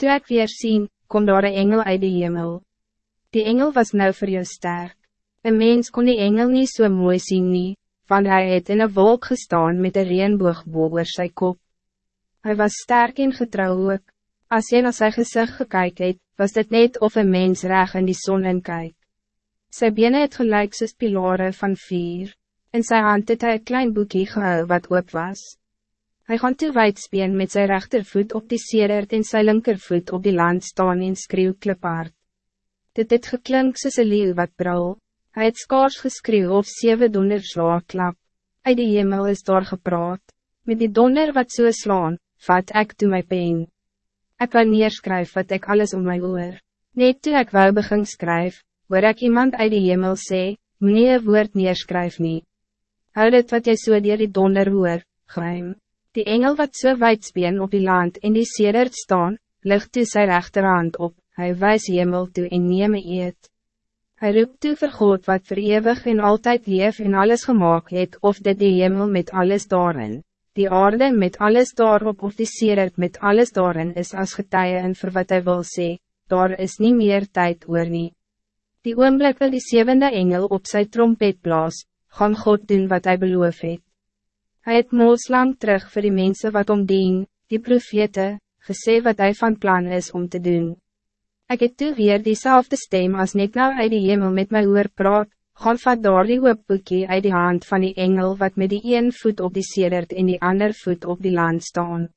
Toe ek weer sien, kom daar een engel uit die hemel. Die engel was nou voor jou sterk. Een mens kon die engel niet zo so mooi zien nie, want hij het in een wolk gestaan met een reënboog boven sy kop. Hij was sterk en getrouw ook. As jy na sy gezicht gekyk het, was dit net of een mens reg in die zon in kyk. Sy bene het gelijk soos pilare van vier. In sy hand het hy een klein boekie gehou wat oop was. Hij gaan te wijdsbeen met zijn rechtervoet op die sedert en sy linkervoet op die land staan en skreeuw klipaard. Dit het geklink soos een leeuw wat brul. Hij het skaars geskreeuw of zeven donder klap. Uit die hemel is daar gepraat. Met die donder wat so slaan, vat ek toe my pen. Ek wil neerskryf wat ik alles om my oor. Net toe ek wou begin skryf, hoor ek iemand uit die hemel sê, meneer een woord neerskryf nie. Hou dit wat jy so dier die donder hoor, geheim. Die engel wat so wijdsbeen op die land in die sedert staan, ligt toe sy rechterhand op, hy wijs hemel toe en neem eet. Hij roept toe vir God wat voor eeuwig en altijd leef en alles gemaakt het, of dit die hemel met alles daarin, die aarde met alles daarop of die sedert met alles daarin is als getuie en vir wat hy wil sê, daar is niet meer tijd oor nie. Die oomblik wil die zevende engel op zijn trompet blaas, gaan God doen wat hij beloof het. Hij het moos lang terug voor die mensen wat omdien, die profete, gesê wat hij van plan is om te doen. Ik het toe weer diezelfde stem als net nou uit die hemel met my oor praat, gaan vat daar die boekie uit die hand van die engel wat met die een voet op die sedert en die ander voet op die land staan.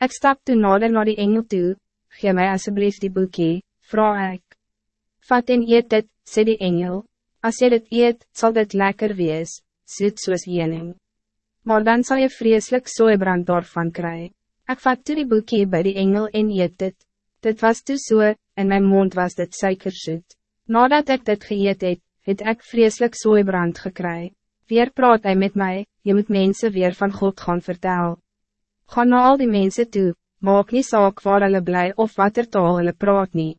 Ik stap toen nader naar die engel toe, gee mij alsjeblieft die boekie, vraag ik. Vat en eet dit, sê die engel, als je dit eet, zal dit lekker wees, soet soos jening maar dan zal je vreselijk soebrand daarvan krijgen. Ik vat toe die boekje bij die engel en eet dit. Dit was toe so, en mijn mond was dit suikerzoet. Nadat ik dit geëet het, het ek vreselijk soebrand gekry. Weer praat hij met mij, je moet mensen weer van God gaan vertellen. Ga na al die mensen toe, maak nie saak waar hulle bly of wat er taal hulle praat nie.